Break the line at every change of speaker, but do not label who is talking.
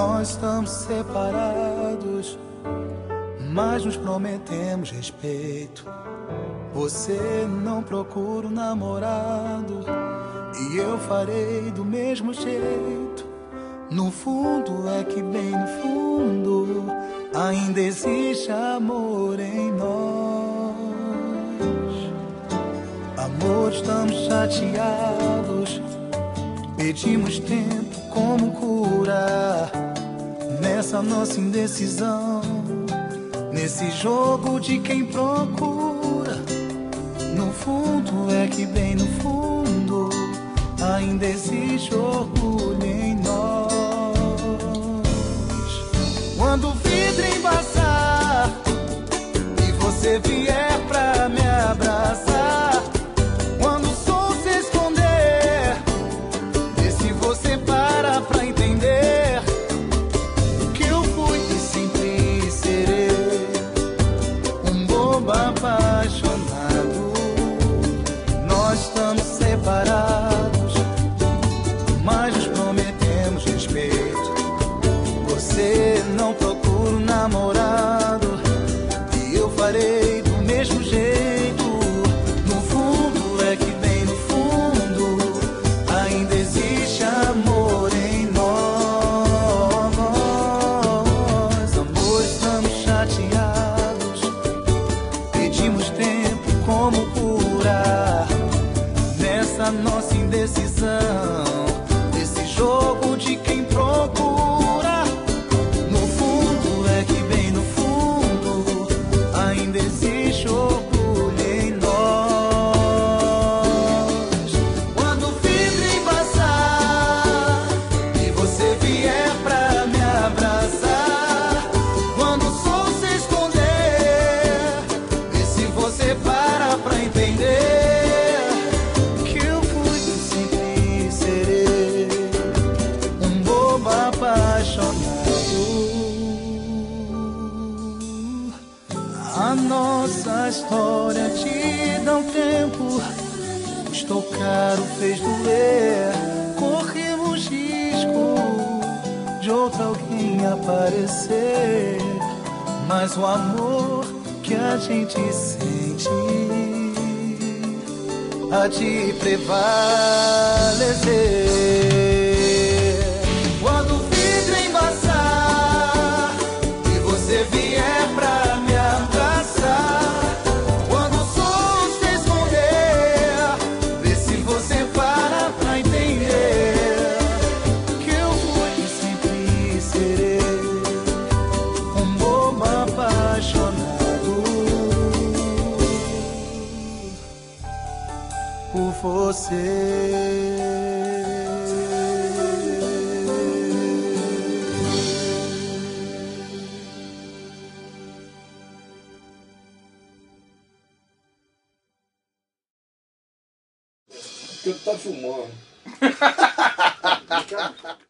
Nós estamos separados, mas nos prometemos respeito. Você não procura um namorado e eu farei do mesmo jeito. No fundo é que bem no fundo ainda existe amor em nós. Amor, estamos chateados. Pedimos tempo como curar nessa nossa indecisão. Nesse jogo de quem procura. No fundo é que bem no fundo ainda existe orgulho em nós. Quando o vidro embaçar e você vier nossa indecisão. Nesse jogo de quem história te dá um tempo. Custou caro, fez doer. Corremos risco de outro alguém aparecer. Mas o amor que a gente sente há de prevalecer. Por você.
Porque tu tá filmando.